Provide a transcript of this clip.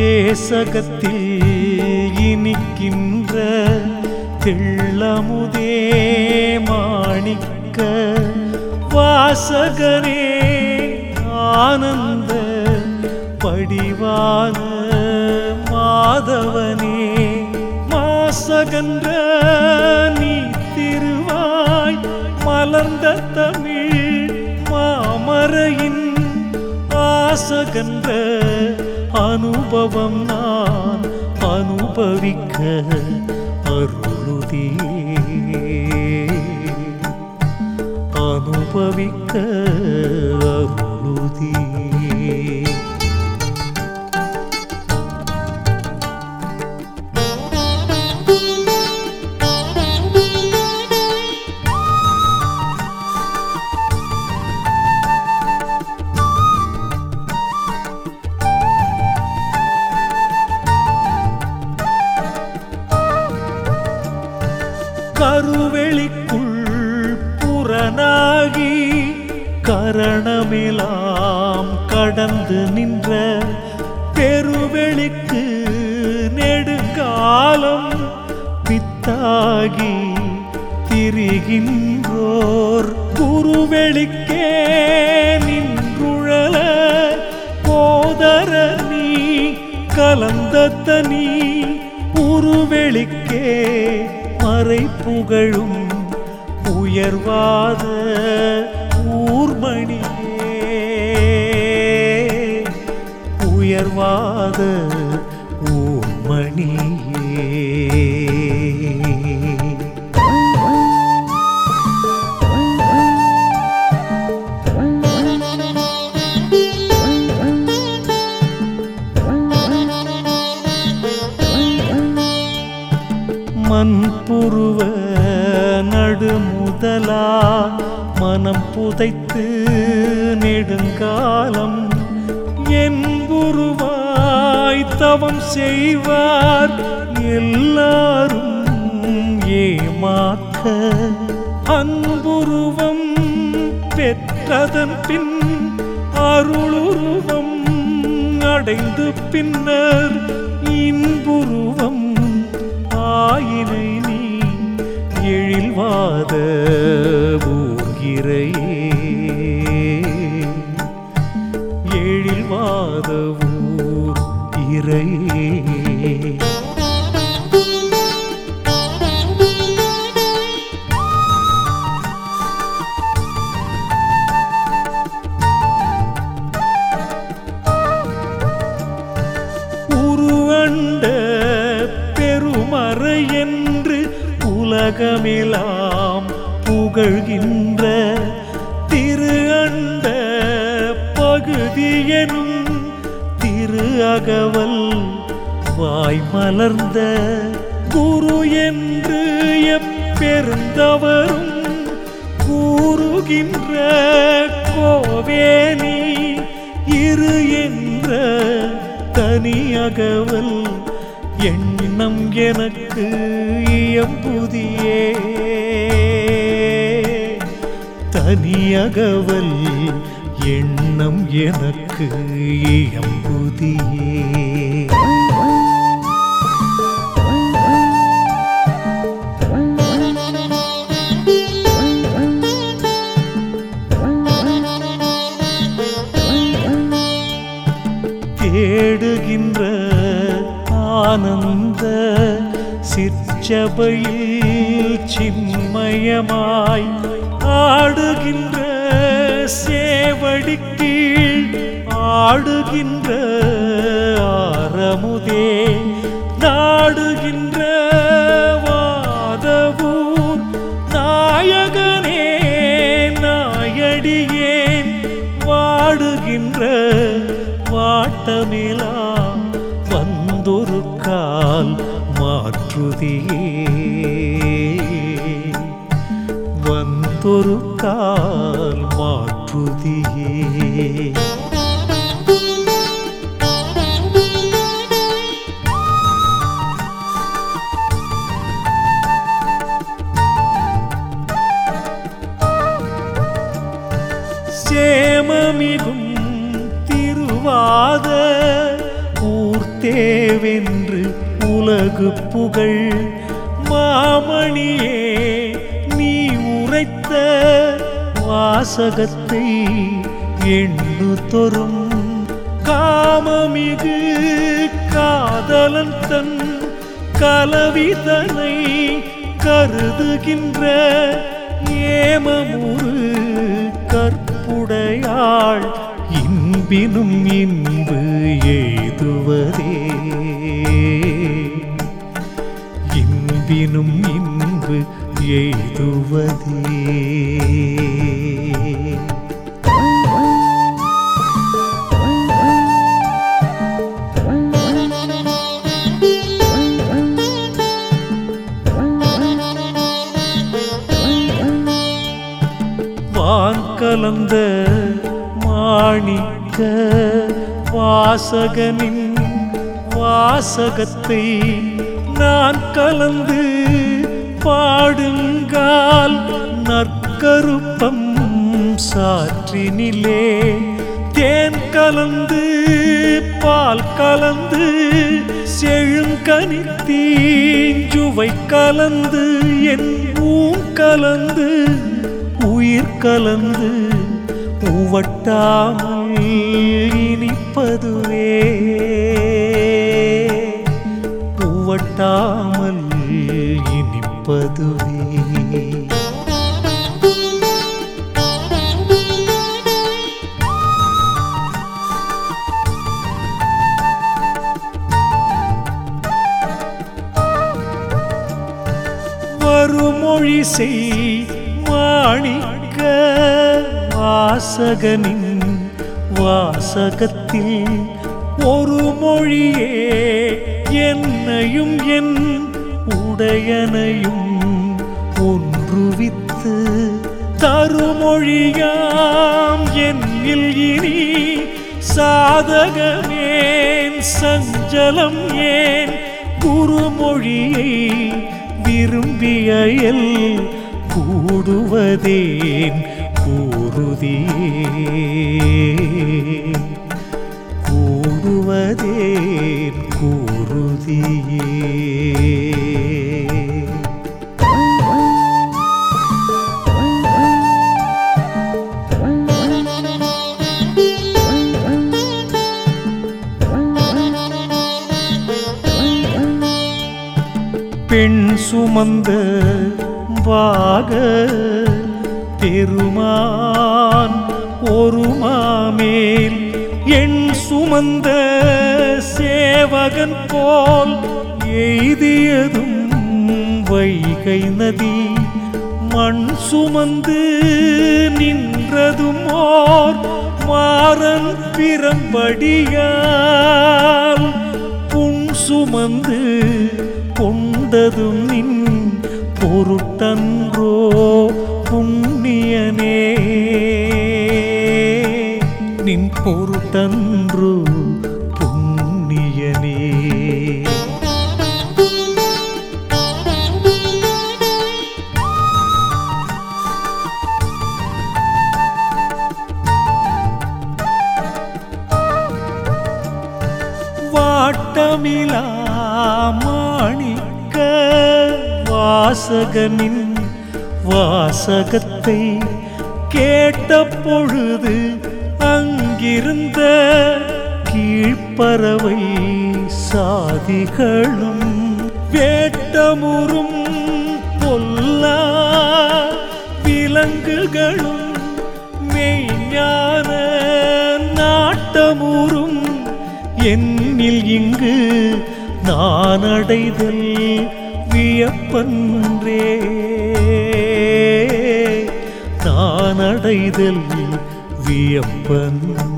தேசகத்தில் இனிக்கின்ற தெள்ளமுதே மாணிக்க வாசகரே ஆனந்த படிவான மாதவனே மாசகன்ற நீ திருவாய் மலர்ந்த தமிழ் மாமரையின் ஆசகன்ற அனுபவம் நான் அனுபவிக்க அருளுதியே அனுபவிக்க பெருவெளிக்கு நெடுங்காலம் பித்தாகி திரிகின்றோர். குருவெளிக்கே நின்றுழல போதர நீ கலந்த தனி உருவெளிக்கே மறை புகழும் உயர்வாத ஊர்மணி. உயர்வாத ஊர்மணியே மண்புருவ நடுமுதலா மனம் புதைத்து நெடுங்காலம் என் என்புருவாய் தவம் செய்வார். எல்லாரும் ஏமாக்க அன்புருவம் பெற்றதன் பின் அருளுருவம் அடைந்து பின்னர் இன்புருவம் ஆயினை நீ எழில்வாத ஊர்கிறையே. எழில்வாத ஊர் இறையே. உருவண்ட பெருமறை என்று உலகமெல்லாம் புகழ்கின்ற பகுதியெனும் திரு அகவல் வாய் மலர்ந்த குரு என்று எப்பெருந்தவரும் கூறுகின்ற கோவேனி இரு என்ற தனி அகவல் எண்ணம் எனக்கு இயம்புதியே. தனியகவல் எண் எண்ணம் எனக்கு இயம்புதியே தேடுகின்ற ஆனந்த சிற்சபையில் சின்மயமாய் ஆடுகின்ற சேவடி ஆடுகின்ற ஆரமுதே நாடுகின்ற வாதவூர் நாயகனே நாயடியேன் வாடுகின்ற வாட்டமிலா வந்தொரு கால் மாற்றுதியே. வந்தொரு கால் மாற்றுதியே. சேமமிகும் திருவாத ஊர்த்தேவென்று உலகு புகழ். மாமணியே நீ உரைத்த வாசகத்தை எண்ணு தொரும். காமமிகு காதலன் தன் கலவிதனை கருதுகின்ற ஏமமுறு உடையாள் இன்பினும் இன்பு எய்துவதே இன்பினும் இன்பு எய்துவதே வான் கலந்த மாணிக்க வாசகனின் வாசகத்தை நான் கலந்து பாடுங்கால் நற்கருப்பம் சாற்றினிலே தேன் கலந்து பால் கலந்து செழுங்கனி தீஞ்சுவை கலந்து என் கலந்து உயிர் கலந்து உவட்டாமல் இனிப்பதுவே. உவட்டாமல் இனிப்பதுவே. வருமொழி செய் காணிக்க வாசகனின் வாசகத்தில் ஒரு மொழியே என்னையும் என் உடையனையும் ஒன்றுவித்து தருமொழியாம் என்னில் இனி சாதகமேன் சஞ்சலம் ஏன் குருமொழியை விரும்பிய எல் கூடுவதேன் கூறுதியே கூடுவதேன் கூறுதியே. பெண் சுமந்த வாக பெருமான் ஒரு மாமேல் என் சுமந்த சேவகன் போல் எய்தியதும் வைகை நதி. மண் சுமந்து நின்றதும் ஓர் மாறன் பிறம்படியால் புன் சுமந்து கொண்டதும் நின் பொருட்டன்றோ புண்ணியனே? நின் பொருட்டன்று புண்ணியனே. வாட்டமிலா வாசகனின் வாசகத்தை கேட்ட பொழுது அங்கிருந்த கீழ்ப்பறவை சாதிகளும் வேட்டமுறும் பொல்லா விலங்குகளும் மெய்ஞான நாட்டமுறும் என்னில் இங்கு நான் அடைதல் வியப்பன்றே. நான் அடைதல் வியப்பன்